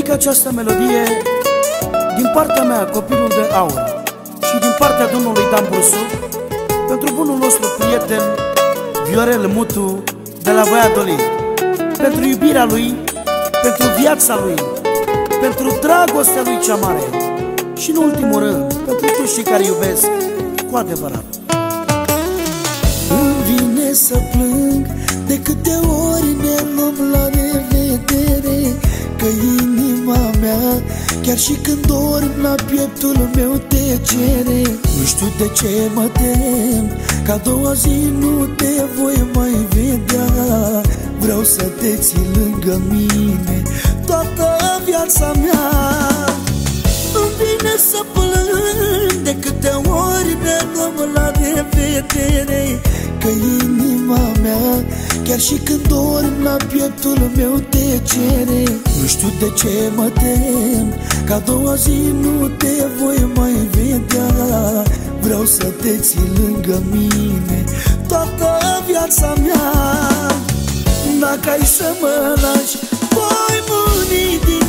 această melodie din partea mea, copilul de aur, și din partea domnului Dan Brusu, pentru bunul nostru prieten Viorel Mutu de la Valladolid, pentru iubirea lui, pentru viața lui, pentru dragostea lui cea mare și, în ultimul rând, pentru toți cei care iubesc cu adevărat. Îmi vine să plâng de câte ori ne luăm la revedere Că inima mea, chiar și când dorm la pieptul meu te cere. Nu știu de ce mă tem, ca doua zi nu te voi mai vedea. Vreau să te ții lângă mine toată viața mea. Îmi vine să plâng de câte ori ne luăm la revedere Că inima mea, chiar și când dorm la pieptul meu te cere Nu știu de ce mă tem, ca doua zi nu te voi mai vedea. Vreau să te ții lângă mine toată viața mea. Dacă ai să mă lași, voi muri din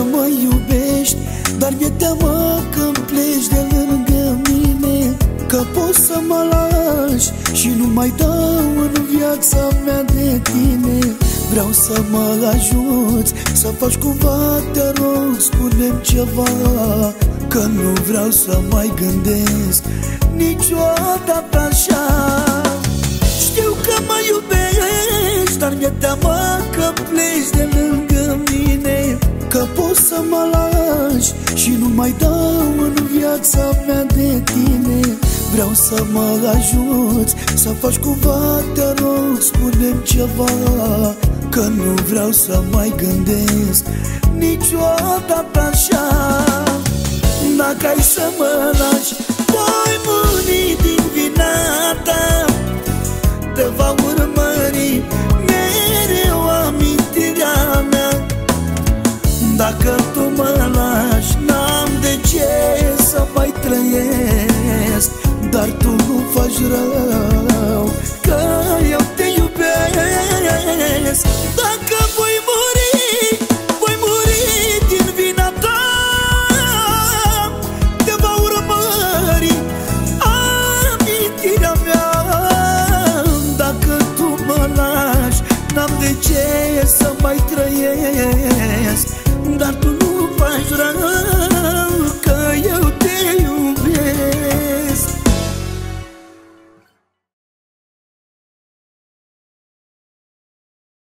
că mă iubești Dar mi-e teamă când pleci de lângă mine Că poți să mă lași Și nu mai dau în viața mea de tine. Vreau să mă ajuți Să faci cumva, te rog, spune ceva Că nu vreau să mai gândesc Niciodată așa. Știu că mă iubești Dar mi-e teamă că pleci de mă lași Și nu mai dau în viața mea de tine. Vreau să mă ajuți Să faci cumva, te rog, spune ceva Că nu vreau să mai gândesc Niciodată așa. Dacă ai să mă lași Voi muri din vina ta te va urmări rău Că eu te iubesc. Dacă voi muri, voi muri din vina ta. Te va urmări amintirea mea. Dacă tu mă lași, n-am de ce